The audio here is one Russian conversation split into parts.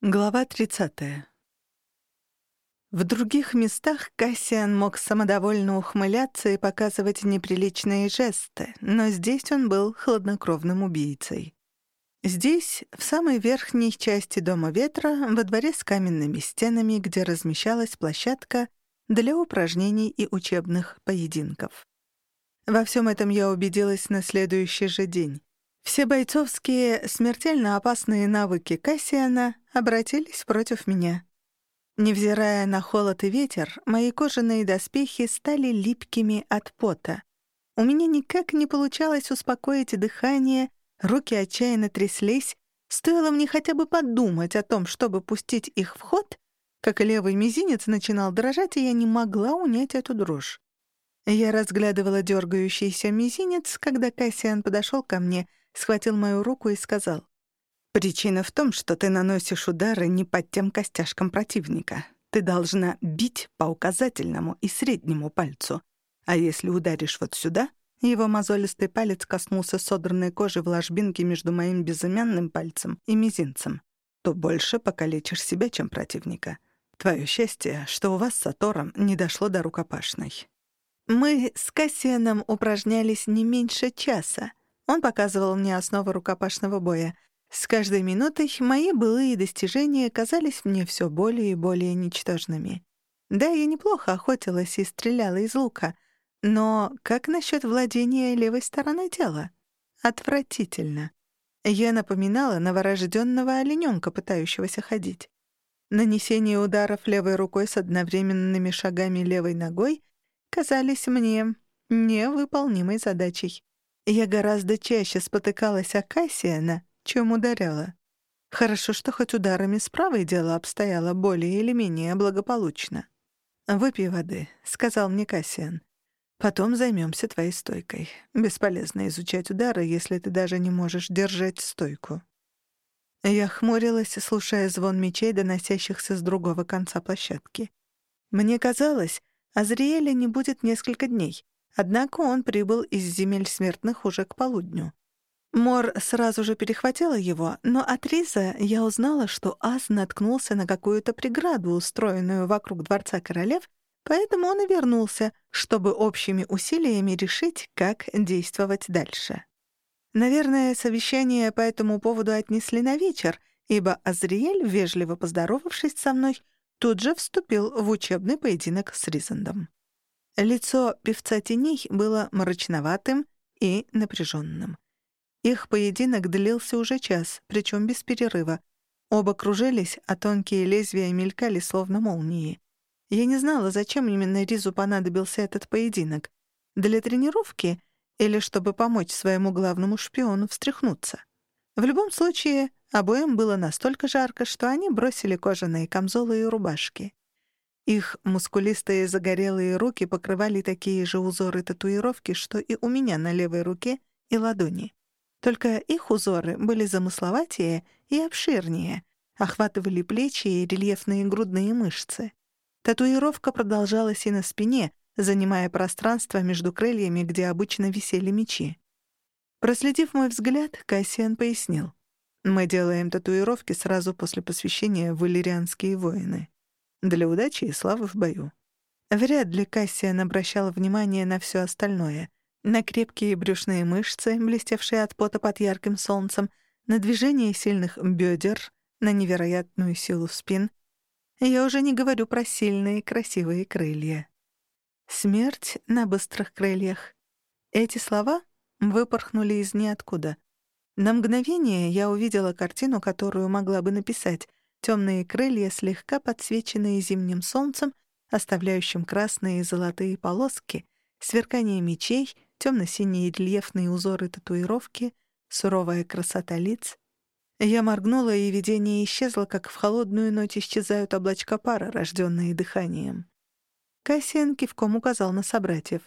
Глава 30. В других местах Кассиан мог самодовольно ухмыляться и показывать неприличные жесты, но здесь он был хладнокровным убийцей. Здесь, в самой верхней части Дома Ветра, во дворе с каменными стенами, где размещалась площадка для упражнений и учебных поединков. Во всем этом я убедилась на следующий же день. Все бойцовские, смертельно опасные навыки Кассиана обратились против меня. Невзирая на холод и ветер, мои кожаные доспехи стали липкими от пота. У меня никак не получалось успокоить дыхание, руки отчаянно тряслись. Стоило мне хотя бы подумать о том, чтобы пустить их в ход, как левый мизинец начинал дрожать, и я не могла унять эту дрожь. Я разглядывала дергающийся мизинец, когда Кассиан подошел ко мне, схватил мою руку и сказал, Причина в том, что ты наносишь удары не под тем костяшкам противника. Ты должна бить по указательному и среднему пальцу. А если ударишь вот сюда, его мозолистый палец коснулся содранной кожи в ложбинке между моим безымянным пальцем и мизинцем, то больше покалечишь себя, чем противника. Твое счастье, что у вас с Атором не дошло до рукопашной. Мы с Кассианом упражнялись не меньше часа. Он показывал мне основы рукопашного боя — с каждой минутой мои былые достижения казались мне все более и более ничтожными. Да, я неплохо охотилась и стреляла из лука, но как насчет владения левой стороной тела? Отвратительно. Я напоминала новорожденного олененка, пытающегося ходить. Нанесение ударов левой рукой с одновременными шагами левой ногой казались мне невыполнимой задачей. Я гораздо чаще спотыкалась о Кассиана, чем ударяла. Хорошо, что хоть ударами с правой дело обстояло более или менее благополучно. «Выпей воды», — сказал мне Кассиан. «Потом займемся твоей стойкой. Бесполезно изучать удары, если ты даже не можешь держать стойку». Я хмурилась, слушая звон мечей, доносящихся с другого конца площадки. Мне казалось, Азриэля не будет несколько дней, однако он прибыл из земель смертных уже к полудню. Мор сразу же перехватила его, но от Риза я узнала, что Аз наткнулся на какую-то преграду, устроенную вокруг Дворца Королев, поэтому он и вернулся, чтобы общими усилиями решить, как действовать дальше. Наверное, совещание по этому поводу отнесли на вечер, ибо Азриэль, вежливо поздоровавшись со мной, тут же вступил в учебный поединок с Ризандом. Лицо певца теней было мрачноватым и напряженным. Их поединок длился уже час, причем без перерыва. Оба кружились, а тонкие лезвия мелькали, словно молнии. Я не знала, зачем именно Ризу понадобился этот поединок. Для тренировки или чтобы помочь своему главному шпиону встряхнуться. В любом случае, обоим было настолько жарко, что они бросили кожаные камзолы и рубашки. Их мускулистые загорелые руки покрывали такие же узоры татуировки, что и у меня на левой руке и ладони. Только их узоры были замысловатее и обширнее, охватывали плечи и рельефные грудные мышцы. Татуировка продолжалась и на спине, занимая пространство между крыльями, где обычно висели мечи. Проследив мой взгляд, Кассиан пояснил. «Мы делаем татуировки сразу после посвящения в иллирианские воины. Для удачи и славы в бою». Вряд ли Кассиан обращал внимание на все остальное — на крепкие брюшные мышцы, блестевшие от пота под ярким солнцем, на движение сильных бедер, на невероятную силу спин. Я уже не говорю про сильные красивые крылья. Смерть на быстрых крыльях. Эти слова выпорхнули из ниоткуда. На мгновение я увидела картину, которую могла бы написать. Темные крылья, слегка подсвеченные зимним солнцем, оставляющим красные и золотые полоски, сверкание мечей — темно-синие рельефные узоры татуировки, суровая красота лиц. Я моргнула, и видение исчезло, как в холодную ночь исчезают облачка пара, рожденные дыханием. Кассиан кивком указал на собратьев.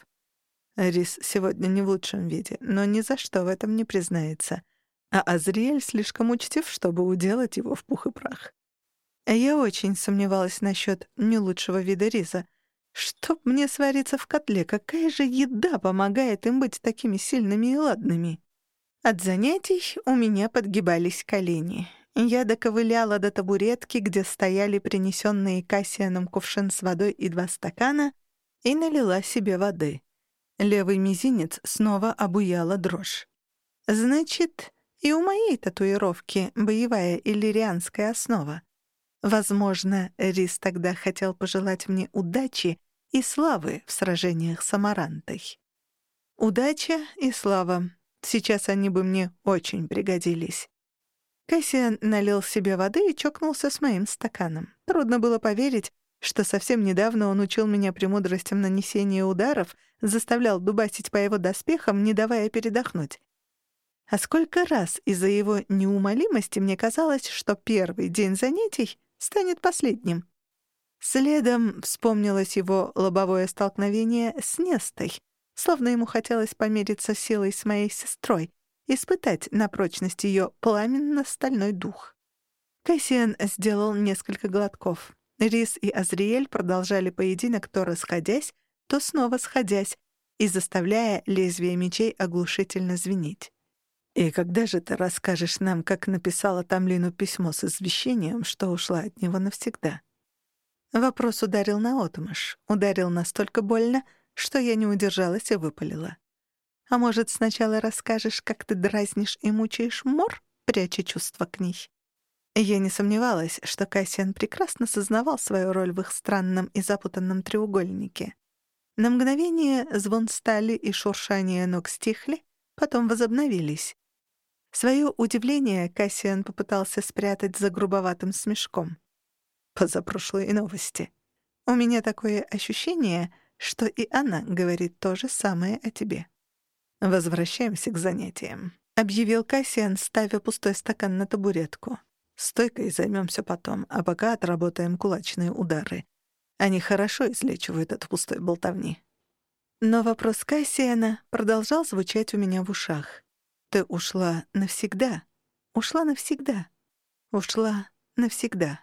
Рис сегодня не в лучшем виде, но ни за что в этом не признается. А Азриэль слишком учтив, чтобы уделать его в пух и прах. Я очень сомневалась насчет не лучшего вида Риза — Чтоб мне свариться в котле, какая же еда помогает им быть такими сильными и ладными? От занятий у меня подгибались колени. Я доковыляла до табуретки, где стояли принесенные Кассианом кувшин с водой и два стакана, и налила себе воды. Левый мизинец снова обуяла дрожь. Значит, и у моей татуировки боевая иллирианская основа. Возможно, Рис тогда хотел пожелать мне удачи и славы в сражениях с Амарантой. Удача и слава. Сейчас они бы мне очень пригодились. Кассиан налил себе воды и чокнулся с моим стаканом. Трудно было поверить, что совсем недавно он учил меня премудростям нанесения ударов, заставлял дубасить по его доспехам, не давая передохнуть. А сколько раз из-за его неумолимости мне казалось, что первый день занятий станет последним. Следом вспомнилось его лобовое столкновение с Нестой, словно ему хотелось помериться силой с моей сестрой, испытать на прочность ее пламенно-стальной дух. Кассиан сделал несколько глотков. Рис и Азриэль продолжали поединок, то расходясь, то снова сходясь, и заставляя лезвие мечей оглушительно звенеть. «И когда же ты расскажешь нам, как написала Тамлину письмо с извещением, что ушла от него навсегда?» Вопрос ударил на наотмашь, ударил настолько больно, что я не удержалась и выпалила. «А может, сначала расскажешь, как ты дразнишь и мучаешь мор, пряча чувства к ней?» Я не сомневалась, что Кассиан прекрасно сознавал свою роль в их странном и запутанном треугольнике. На мгновение звон стали и шуршание ног стихли, потом возобновились. Своё удивление Кассиан попытался спрятать за грубоватым смешком позапрошлые новости. У меня такое ощущение, что и она говорит то же самое о тебе. Возвращаемся к занятиям, объявил Кассиан, ставя пустой стакан на табуретку. Стойкой займемся потом, а пока отработаем кулачные удары. Они хорошо излечивают от пустой болтовни. Но вопрос Кассиана продолжал звучать у меня в ушах. Ты ушла навсегда. Ушла навсегда. Ушла навсегда.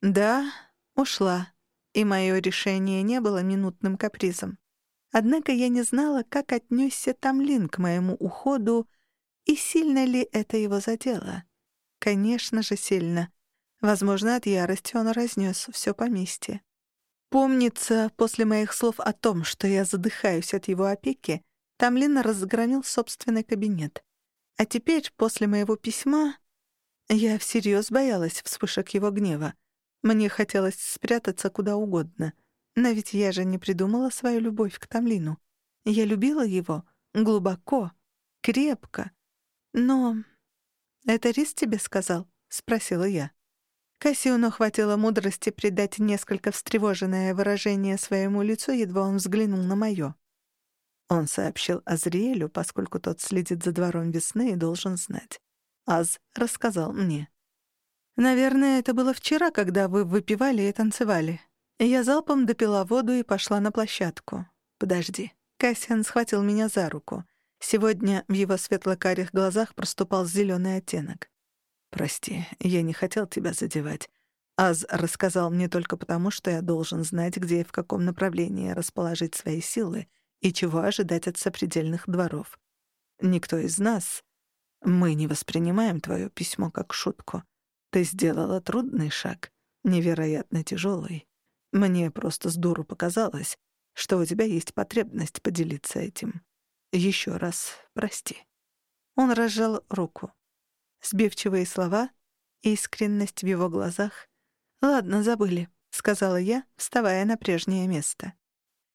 Да, ушла, и мое решение не было минутным капризом. Однако я не знала, как отнесся Тамлин к моему уходу и сильно ли это его задело. Конечно же, сильно. Возможно, от ярости он разнес все поместье. Помнится, после моих слов о том, что я задыхаюсь от его опеки, Тамлин разгромил собственный кабинет. А теперь, после моего письма, я всерьез боялась вспышек его гнева. Мне хотелось спрятаться куда угодно. Но ведь я же не придумала свою любовь к Тамлину. Я любила его глубоко, крепко. Но... «Это Рис тебе сказал?» — спросила я. Кассиону хватило мудрости придать несколько встревоженное выражение своему лицу, едва он взглянул на моё. Он сообщил Азриэлю, поскольку тот следит за двором весны и должен знать. Аз рассказал мне. Наверное, это было вчера, когда вы выпивали и танцевали. Я залпом допила воду и пошла на площадку. Подожди. Кассиан схватил меня за руку. Сегодня в его светло-карих глазах проступал зеленый оттенок. «Прости, я не хотел тебя задевать. Аз рассказал мне только потому, что я должен знать, где и в каком направлении расположить свои силы и чего ожидать от сопредельных дворов. Никто из нас... Мы не воспринимаем твое письмо как шутку. Ты сделала трудный шаг, невероятно тяжелый. Мне просто с дуру показалось, что у тебя есть потребность поделиться этим. Еще раз прости». Он разжал руку. Сбивчивые слова, искренность в его глазах. «Ладно, забыли», — сказала я, вставая на прежнее место.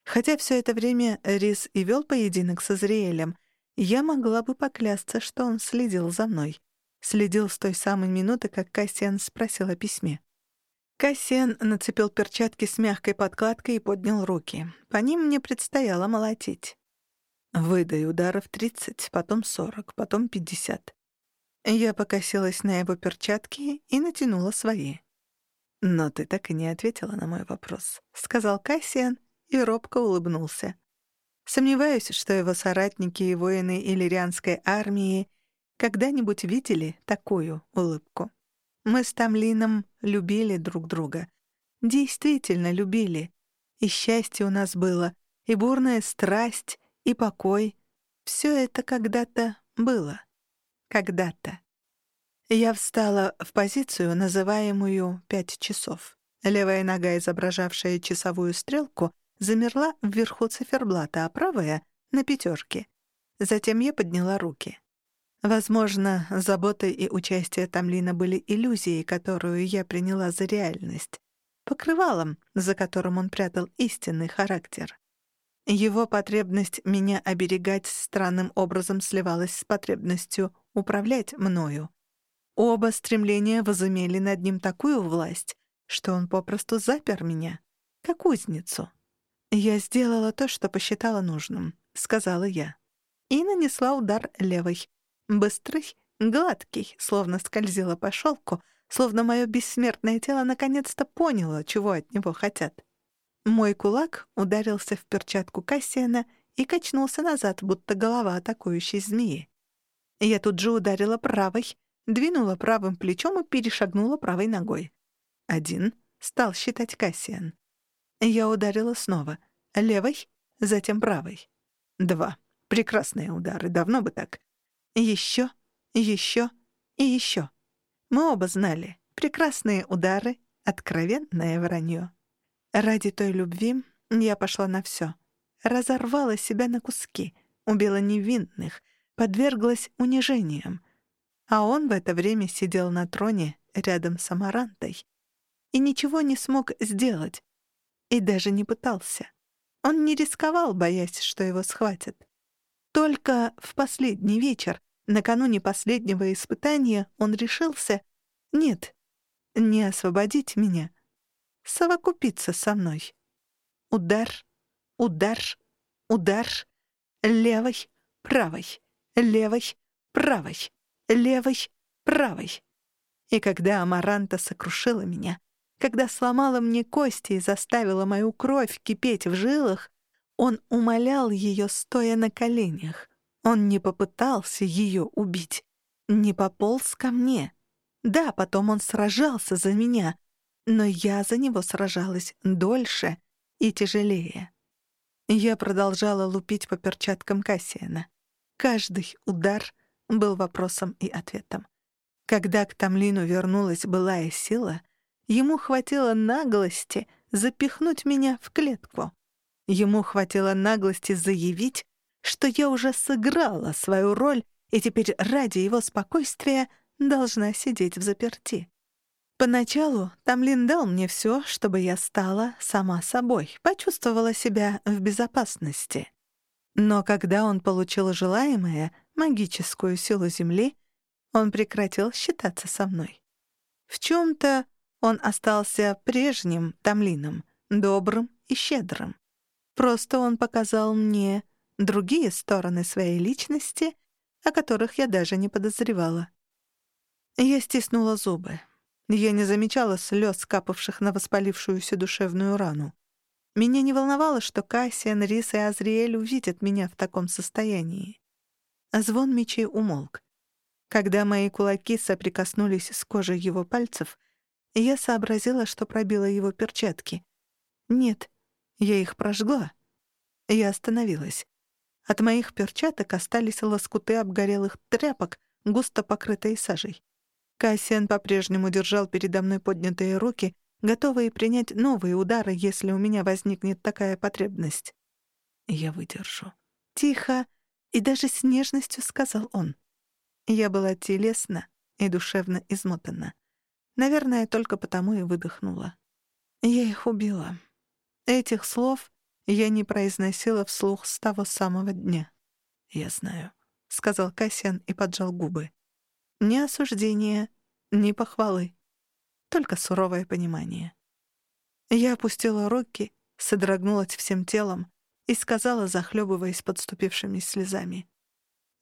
Хотя все это время Рис и вел поединок с Израилем, я могла бы поклясться, что он следил за мной. Следил с той самой минуты, как Кассиан спросил о письме. Кассиан нацепил перчатки с мягкой подкладкой и поднял руки. По ним мне предстояло молотить. Выдай ударов тридцать, потом сорок, потом пятьдесят. Я покосилась на его перчатки и натянула свои. «Но ты так и не ответила на мой вопрос», — сказал Кассиан и робко улыбнулся. Сомневаюсь, что его соратники и воины иллирианской армии — когда-нибудь видели такую улыбку? Мы с Тамлином любили друг друга. Действительно любили. И счастье у нас было, и бурная страсть, и покой. Все это когда-то было. Когда-то. Я встала в позицию, называемую «пять часов». Левая нога, изображавшая часовую стрелку, замерла вверху циферблата, а правая — на пятерке. Затем я подняла руки. Возможно, забота и участие Тамлина были иллюзией, которую я приняла за реальность, покрывалом, за которым он прятал истинный характер. Его потребность меня оберегать странным образом сливалась с потребностью управлять мною. Оба стремления возымели над ним такую власть, что он попросту запер меня, как узницу. «Я сделала то, что посчитала нужным», — сказала я. И нанесла удар левой. Быстрый, гладкий, словно скользила по шелку, словно мое бессмертное тело наконец-то поняло, чего от него хотят. Мой кулак ударился в перчатку Кассиана и качнулся назад, будто голова атакующей змеи. Я тут же ударила правой, двинула правым плечом и перешагнула правой ногой. Один стал считать Кассиан. Я ударила снова. Левой, затем правой. Два. Прекрасные удары, давно бы так. Еще, еще и еще. Мы оба знали. Прекрасные удары, откровенное вранье. Ради той любви я пошла на все. Разорвала себя на куски, убила невинных, подверглась унижениям. А он в это время сидел на троне рядом с Амарантой и ничего не смог сделать. И даже не пытался. Он не рисковал, боясь, что его схватят. Только в последний вечер, накануне последнего испытания, он решился... Нет, не освободить меня — совокупиться со мной. Удар, удар, удар, левой, правой, левой, правой, левой, правой. И когда Амаранта сокрушила меня, когда сломала мне кости и заставила мою кровь кипеть в жилах, он умолял ее, стоя на коленях. Он не попытался ее убить, не пополз ко мне. Да, потом он сражался за меня, но я за него сражалась дольше и тяжелее. Я продолжала лупить по перчаткам Кассиана. Каждый удар был вопросом и ответом. Когда к Тамлину вернулась былая сила, ему хватило наглости запихнуть меня в клетку. Ему хватило наглости заявить, что я уже сыграла свою роль и теперь ради его спокойствия должна сидеть в заперти. Поначалу Тамлин дал мне все, чтобы я стала сама собой, почувствовала себя в безопасности. Но когда он получил желаемое, магическую силу Земли, он прекратил считаться со мной. В чем-то он остался прежним Тамлином, добрым и щедрым. Просто он показал мне другие стороны своей личности, о которых я даже не подозревала. Я стиснула зубы. Я не замечала слез, капавших на воспалившуюся душевную рану. Меня не волновало, что Кассиан, Рис и Азриэль увидят меня в таком состоянии. Звон мечей умолк. Когда мои кулаки соприкоснулись с кожей его пальцев, я сообразила, что пробила его перчатки. Нет, я их прожгла. Я остановилась. От моих перчаток остались лоскуты обгорелых тряпок, густо покрытые сажей. Кассиан по-прежнему держал передо мной поднятые руки, готовые принять новые удары, если у меня возникнет такая потребность. «Я выдержу». Тихо и даже с нежностью сказал он. Я была телесно и душевно измотана. Наверное, только потому и выдохнула. Я их убила. Этих слов я не произносила вслух с того самого дня. «Я знаю», — сказал Кассиан и поджал губы. Ни осуждения, ни похвалы. Только суровое понимание. Я опустила руки, содрогнулась всем телом и сказала, захлебываясь подступившими слезами.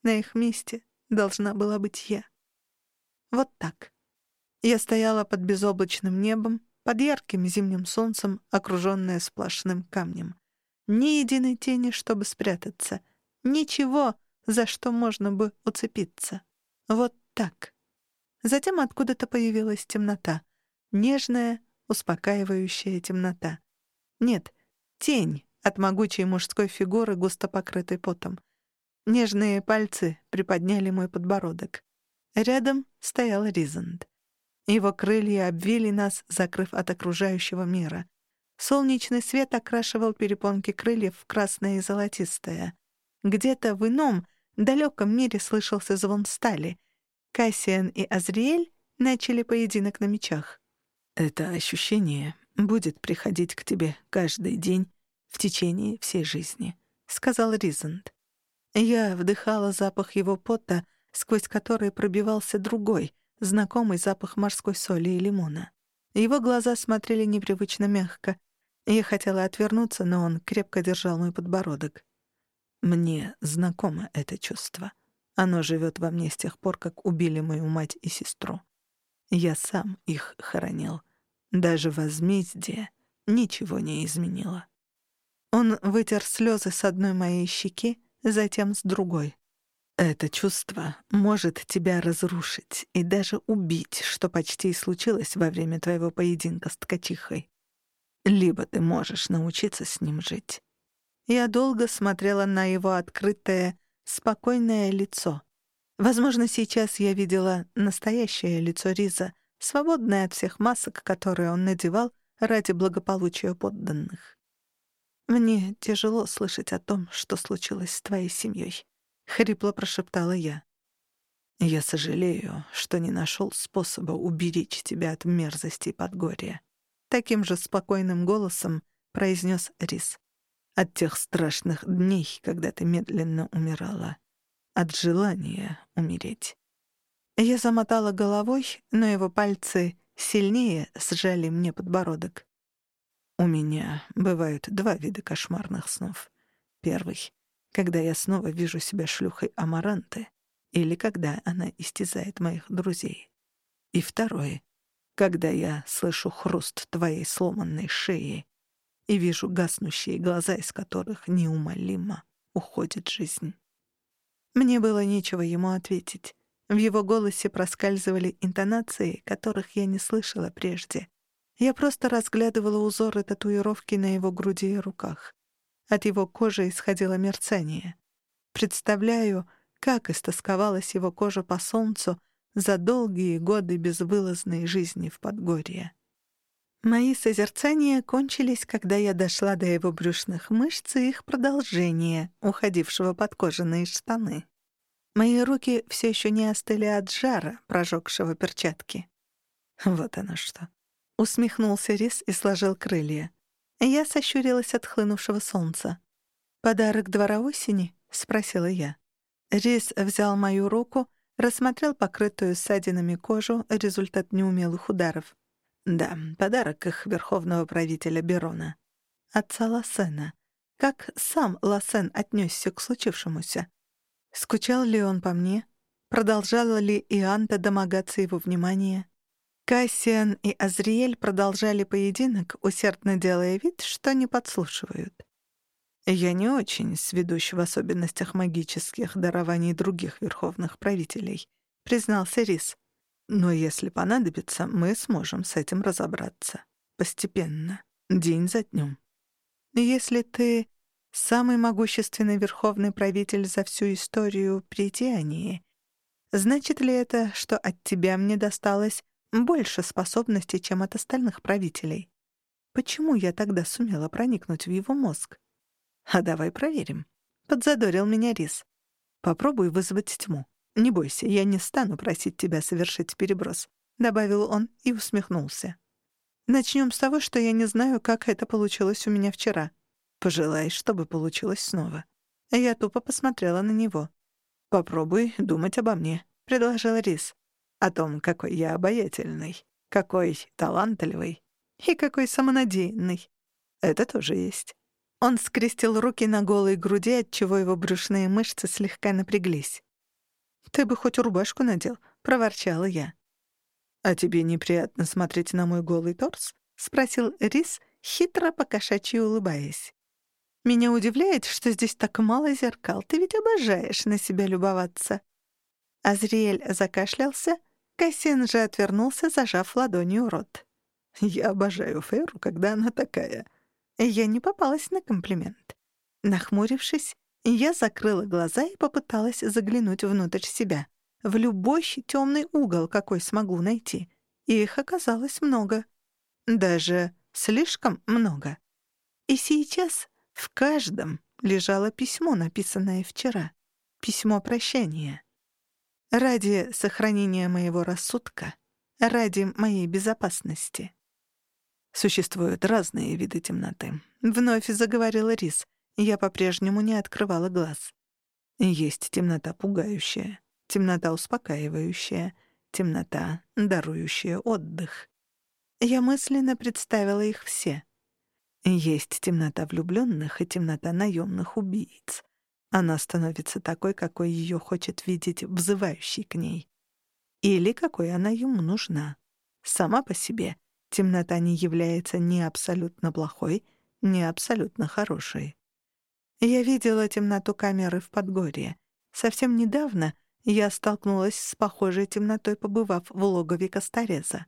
На их месте должна была быть я. Вот так. Я стояла под безоблачным небом, под ярким зимним солнцем, окружённая сплошным камнем. Ни единой тени, чтобы спрятаться. Ничего, за что можно бы уцепиться. Вот так. Затем откуда-то появилась темнота. Нежная, успокаивающая темнота. Нет, тень от могучей мужской фигуры, густо покрытой потом. Нежные пальцы приподняли мой подбородок. Рядом стоял Ризанд. Его крылья обвили нас, закрыв от окружающего мира. Солнечный свет окрашивал перепонки крыльев в красное и золотистое. Где-то в ином, далеком мире слышался звон стали. Кассиан и Азриэль начали поединок на мечах. «Это ощущение будет приходить к тебе каждый день в течение всей жизни», — сказал Ризанд. Я вдыхала запах его пота, сквозь который пробивался другой, знакомый запах морской соли и лимона. Его глаза смотрели непривычно мягко. Я хотела отвернуться, но он крепко держал мой подбородок. Мне знакомо это чувство. Оно живет во мне с тех пор, как убили мою мать и сестру. Я сам их хоронил. Даже возмездие ничего не изменило. Он вытер слезы с одной моей щеки, затем с другой. Это чувство может тебя разрушить и даже убить, что почти и случилось во время твоего поединка с ткачихой. Либо ты можешь научиться с ним жить. Я долго смотрела на его открытое, спокойное лицо. Возможно, сейчас я видела настоящее лицо Риза, свободное от всех масок, которые он надевал ради благополучия подданных. Мне тяжело слышать о том, что случилось с твоей семьей. — хрипло прошептала я. «Я сожалею, что не нашел способа уберечь тебя от мерзостей Подгорья». Таким же спокойным голосом произнес Рис. «От тех страшных дней, когда ты медленно умирала. От желания умереть». Я замотала головой, но его пальцы сильнее сжали мне подбородок. У меня бывают два вида кошмарных снов. Первый когда я снова вижу себя шлюхой Амаранты или когда она истязает моих друзей. И второе, когда я слышу хруст твоей сломанной шеи и вижу гаснущие глаза, из которых неумолимо уходит жизнь. Мне было нечего ему ответить. В его голосе проскальзывали интонации, которых я не слышала прежде. Я просто разглядывала узоры татуировки на его груди и руках. От его кожи исходило мерцание. Представляю, как истосковалась его кожа по солнцу за долгие годы безвылазной жизни в Подгорье. Мои созерцания кончились, когда я дошла до его брюшных мышц и их продолжения, уходившего под кожаные штаны. Мои руки все еще не остыли от жара, прожегшего перчатки. Вот оно что. Усмехнулся Рис и сложил крылья. Я сощурилась от хлынувшего солнца. «Подарок двора осени?» — спросила я. Рис взял мою руку, рассмотрел покрытую ссадинами кожу, результат неумелых ударов. Да, подарок их верховного правителя Берона. Отца Лассена. Как сам Лассен отнесся к случившемуся? Скучал ли он по мне? Продолжала ли Ианта домогаться его внимания? Кассиан и Азриэль продолжали поединок, усердно делая вид, что не подслушивают. Я не очень сведущ в особенностях магических дарований других верховных правителей, признался Рис. Но если понадобится, мы сможем с этим разобраться. Постепенно, день за днем. Если ты самый могущественный верховный правитель за всю историю Притянии, значит ли это, что от тебя мне досталось больше способностей, чем от остальных правителей. Почему я тогда сумела проникнуть в его мозг? А давай проверим. Подзадорил меня Рис. Попробуй вызвать тьму. Не бойся, я не стану просить тебя совершить переброс, добавил он и усмехнулся. Начнем с того, что я не знаю, как это получилось у меня вчера. Пожелай, чтобы получилось снова. Я тупо посмотрела на него. Попробуй думать обо мне, предложил Рис о том, какой я обаятельный, какой талантливый и какой самонадеянный. Это тоже есть. Он скрестил руки на голой груди, отчего его брюшные мышцы слегка напряглись. «Ты бы хоть рубашку надел», — проворчала я. «А тебе неприятно смотреть на мой голый торс?» — спросил Рис, хитро покошачьи улыбаясь. «Меня удивляет, что здесь так мало зеркал. Ты ведь обожаешь на себя любоваться». Азриэль закашлялся, Кассин же отвернулся, зажав ладонью рот. «Я обожаю Феру, когда она такая». Я не попалась на комплимент. Нахмурившись, я закрыла глаза и попыталась заглянуть внутрь себя. в любой темный угол, какой смогу найти. И их оказалось много. Даже слишком много. И сейчас в каждом лежало письмо, написанное вчера. Письмо прощания. Ради сохранения моего рассудка, ради моей безопасности. Существуют разные виды темноты. Вновь заговорила Рис. Я по-прежнему не открывала глаз. Есть темнота пугающая, темнота успокаивающая, темнота, дарующая отдых. Я мысленно представила их все. Есть темнота влюбленных и темнота наемных убийц. Она становится такой, какой ее хочет видеть взывающий к ней. Или какой она ему нужна. Сама по себе темнота не является ни абсолютно плохой, ни абсолютно хорошей. Я видела темноту камеры в Подгорье. Совсем недавно я столкнулась с похожей темнотой, побывав в логове Костореза.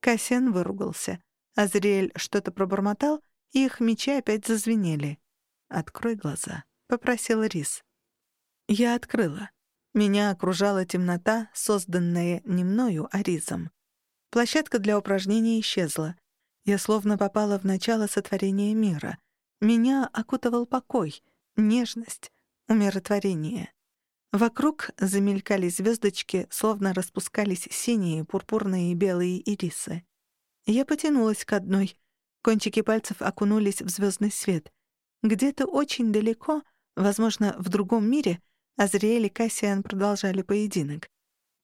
Кассиан выругался. Азриэль что-то пробормотал, и их мечи опять зазвенели. «Открой глаза», — попросил Рис. Я открыла. Меня окружала темнота, созданная не мною, а Ризом. Площадка для упражнений исчезла. Я словно попала в начало сотворения мира. Меня окутывал покой, нежность, умиротворение. Вокруг замелькали звездочки, словно распускались синие, пурпурные и белые ирисы. Я потянулась к одной. Кончики пальцев окунулись в звездный свет. Где-то очень далеко, возможно, в другом мире, Азриэль и Кассиан продолжали поединок.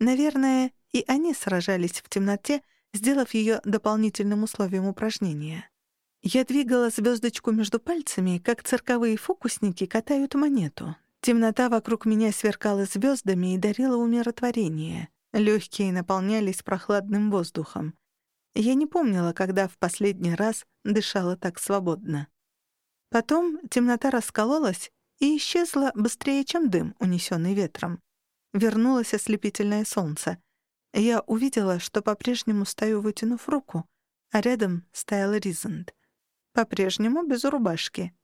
Наверное, и они сражались в темноте, сделав ее дополнительным условием упражнения. Я двигала звездочку между пальцами, как цирковые фокусники катают монету. Темнота вокруг меня сверкала звездами и дарила умиротворение. Легкие наполнялись прохладным воздухом. Я не помнила, когда в последний раз дышала так свободно. Потом темнота раскололась и исчезла быстрее, чем дым, унесенный ветром. Вернулось ослепительное солнце. Я увидела, что по-прежнему стою, вытянув руку, а рядом стоял Ризент. По-прежнему без рубашки.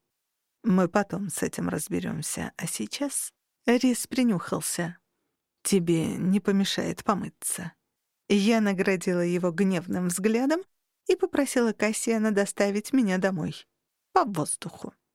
Мы потом с этим разберемся, а сейчас Рис принюхался. Тебе не помешает помыться. Я наградила его гневным взглядом и попросила Кассиана доставить меня домой. По воздуху.